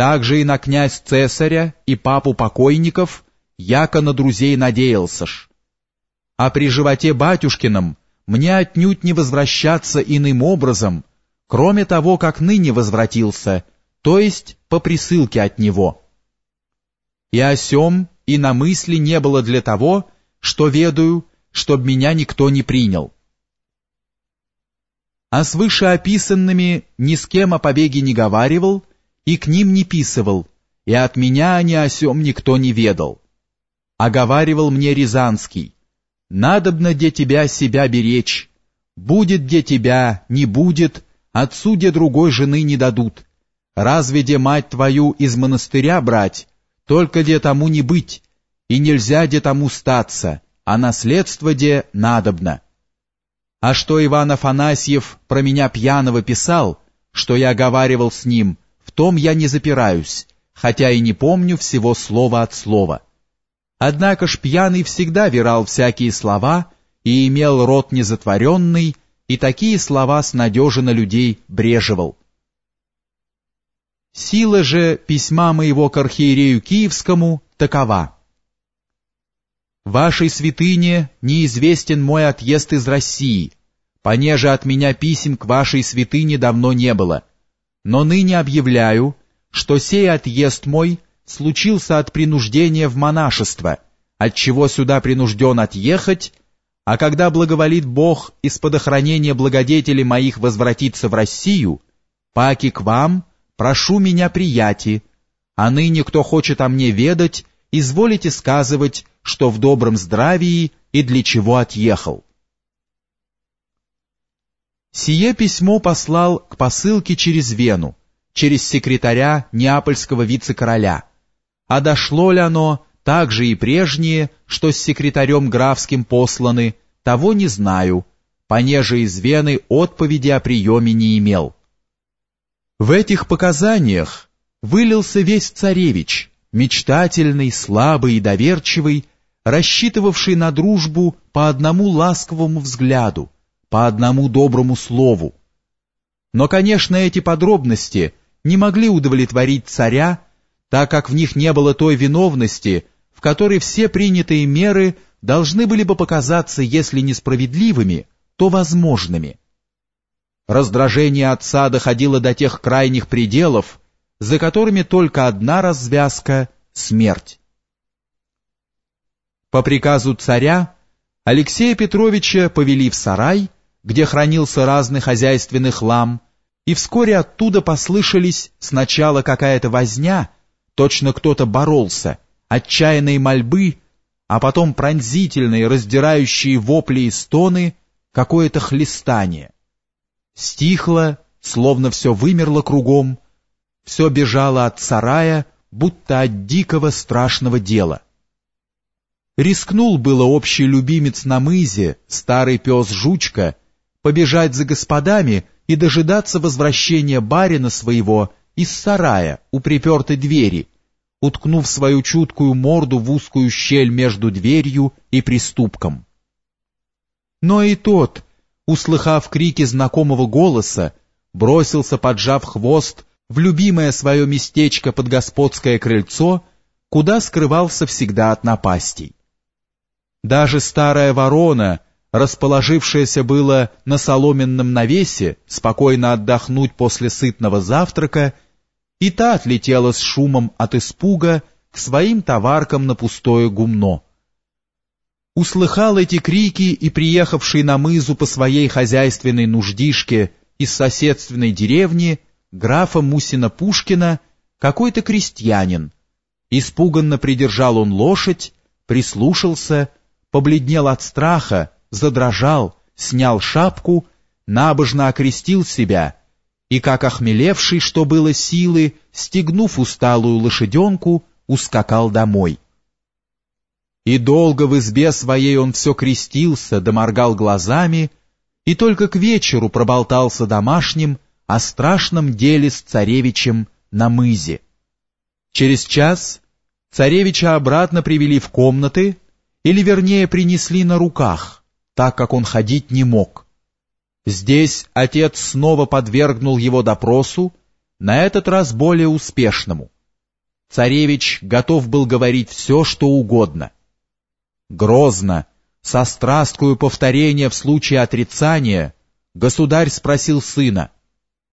также и на князь цесаря и папу покойников, яко на друзей надеялся ж. А при животе батюшкином мне отнюдь не возвращаться иным образом, кроме того, как ныне возвратился, то есть по присылке от него. И о сем и на мысли не было для того, что ведаю, чтоб меня никто не принял. А с вышеописанными ни с кем о побеге не говаривал и к ним не писывал, и от меня они о сем никто не ведал. Оговаривал мне Рязанский, «Надобно где тебя себя беречь, будет где тебя, не будет, отцу где другой жены не дадут. Разве где мать твою из монастыря брать, только где тому не быть, и нельзя где тому статься, а наследство где надобно». А что Иван Афанасьев про меня пьяного писал, что я оговаривал с ним, том я не запираюсь, хотя и не помню всего слова от слова. Однако ж пьяный всегда вирал всякие слова и имел рот незатворенный, и такие слова снадеженно людей брежевал. Сила же письма моего к архиерею Киевскому такова. Вашей святыне неизвестен мой отъезд из России, понеже от меня писем к вашей святыне давно не было. Но ныне объявляю, что сей отъезд мой случился от принуждения в монашество, от чего сюда принужден отъехать, а когда благоволит Бог из-под охранения благодетелей моих возвратиться в Россию, паки к вам, прошу меня прияти, а ныне кто хочет о мне ведать, изволите сказывать, что в добром здравии и для чего отъехал. Сие письмо послал к посылке через Вену, через секретаря неапольского вице-короля. А дошло ли оно, так же и прежнее, что с секретарем графским посланы, того не знаю, понеже из Вены отповеди о приеме не имел. В этих показаниях вылился весь царевич, мечтательный, слабый и доверчивый, рассчитывавший на дружбу по одному ласковому взгляду, по одному доброму слову. Но, конечно, эти подробности не могли удовлетворить царя, так как в них не было той виновности, в которой все принятые меры должны были бы показаться, если несправедливыми, то возможными. Раздражение отца доходило до тех крайних пределов, за которыми только одна развязка — смерть. По приказу царя Алексея Петровича повели в сарай, где хранился разный хозяйственный хлам, и вскоре оттуда послышались сначала какая-то возня, точно кто-то боролся, отчаянные мольбы, а потом пронзительные, раздирающие вопли и стоны, какое-то хлестание. Стихло, словно все вымерло кругом, все бежало от сарая, будто от дикого страшного дела. Рискнул было общий любимец на мызе, старый пес Жучка, побежать за господами и дожидаться возвращения барина своего из сарая у припертой двери, уткнув свою чуткую морду в узкую щель между дверью и приступком. Но и тот, услыхав крики знакомого голоса, бросился, поджав хвост, в любимое свое местечко под господское крыльцо, куда скрывался всегда от напастей. Даже старая ворона, расположившаяся было на соломенном навесе, спокойно отдохнуть после сытного завтрака, и та отлетела с шумом от испуга к своим товаркам на пустое гумно. Услыхал эти крики и приехавший на мызу по своей хозяйственной нуждишке из соседственной деревни графа Мусина-Пушкина какой-то крестьянин. Испуганно придержал он лошадь, прислушался побледнел от страха, задрожал, снял шапку, набожно окрестил себя и, как охмелевший, что было силы, стегнув усталую лошаденку, ускакал домой. И долго в избе своей он все крестился, доморгал глазами, и только к вечеру проболтался домашним о страшном деле с царевичем на мызе. Через час царевича обратно привели в комнаты, или вернее принесли на руках, так как он ходить не мог. Здесь отец снова подвергнул его допросу, на этот раз более успешному. Царевич готов был говорить все, что угодно. Грозно, со страсткою повторения в случае отрицания, государь спросил сына —